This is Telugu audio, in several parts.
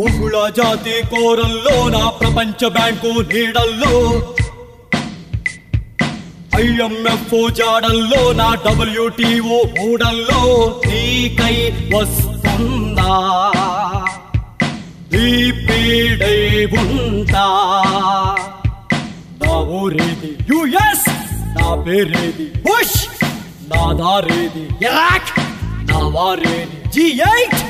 జాతి కోరల్లో నా ప్రపంచ బ్యాంకు నీడల్లో. ఐఎంఎఫ్ జాడల్లో నా డబ్ల్యూటీఓ మూడల్లో నీకై వస్తుందా? ఈ పీడై ఉంటా? నా ఊరేది యుఎస్ నా పేరేది బుష్ నా దారేది ఇరాక్ నా వారేది జీ ఎయిట్.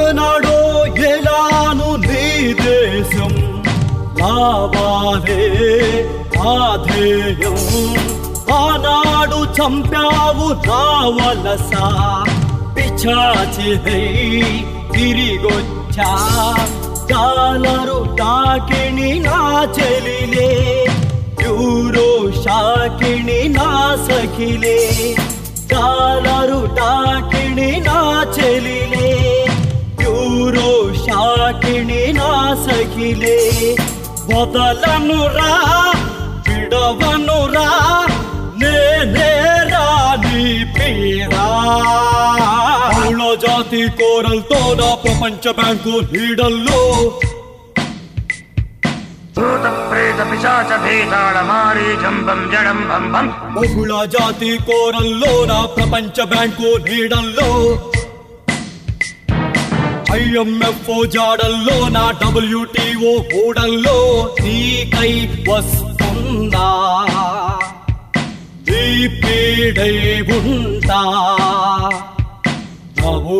ఏనాడో ఎలాను నీ దేశం లాభాలే ఆధేయం. ఆనాడు చంపావు నా వలస పిచాచిదై తిరిగొచ్చా. కాలరు తాకిణి నా చెలిలే. యూరో షాకిణి నా సఖిలే. కాలరు తాకిణి నా చెలిలే. యూరో షాకిణి నా సఖిలే. వదలనురా విడవనురా నేనే జాతి కోరలతో నా ప్రపంచ బ్యాంకు నీడల్లో బహుళ జాతి కోరల్లో నా ప్రపంచ బ్యాంకు నీడల్లో ఐఎంఎఫ్ జాడల్లో నా డబ్ల్యూటీఓ ఊడల్లో నీకై వస్తుందా ఈ పీడై ఉంటా.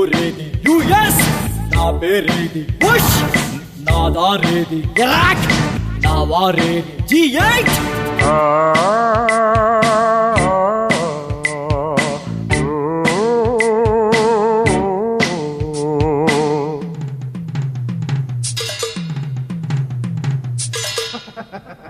ready. US! Now be ready. Bush! Nada ready. Iraq! Now ready. G8! Ah. ha ha ha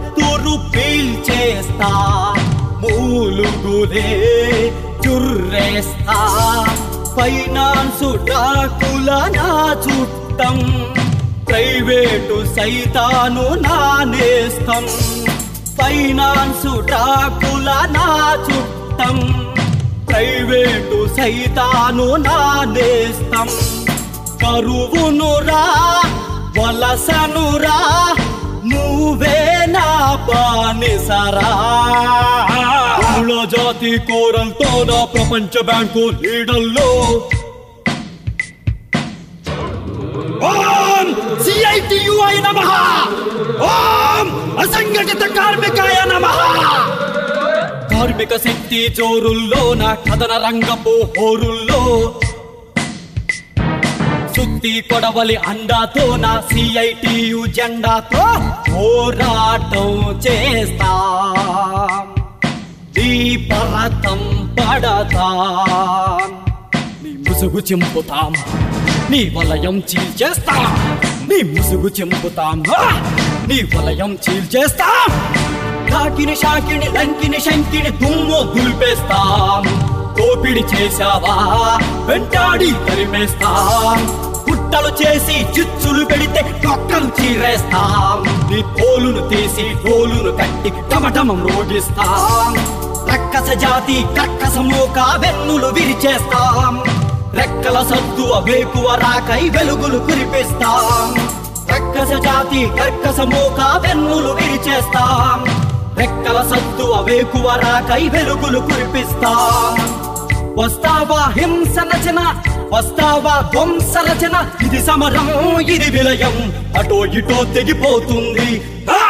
ఆదూపం చేస్తా పీల్చేస్తా మూలుగులే చుర్రేస్తా. ఫైనాన్సు డాకుల నా చుట్టం ప్రైవేటు సైతాను నానేస్తం ఫైనాన్సు డాకుల నా చుట్టం ప్రైవేటు సైతాను నా నేస్తం. కరువునురా వలసనురా నువ్వే బానిసరా ఊళ్ళో జాతి కోరలతో నా ప్రపంచ బ్యాంకు లీడల్లో ఓం సిఐటియుఐ నమః. ఓం అసంఘటిత కార్మికాయ నమః. కార్మిక శక్తి జోరుల్లో నా కథన రంగపు హోరుల్లో. సుత్తి కొడవలి అండాతో నా సిఐటియు జెండాతో పోరాటం చేస్తా. దీపరథం పడతా. నీ ముసుగు చింపుతాం. నీ వలయం చీల్చేస్తా నీ ముసుగు చింపుతాం. నీ వలయం చీల్చేస్తాం కాకిని షాకిని లంకిని శంకిని దుమ్ము దులిపేస్తాం. కోపిడి చేశావా? వెంటాడి తరిమేస్తాం. పుట్టలు చేసి చిచ్చులు పెడితే డొక్కలు చీరేస్తాం. నీ తోలును తీసి పోలును కట్టి టమటమం రోగిస్తాం రక్కస జాతి కక్కస మోక వెన్నులు విరిచేస్తాం. రెక్కల సద్దు అవేకువ రాకై వెలుగులు కురిపిస్తాం. రక్కస జాతి కర్కస మోక వెన్నులు విరిచేస్తాం. రెక్కల సద్దు అవేకువ రాకై వెలుగులు కురిపిస్తాం. వస్తావా హింస నచన వస్తావా ధ్వంస రచన ఇది సమరం ఇది విలయం అటో ఇటో తెగిపోతుంది ఆ!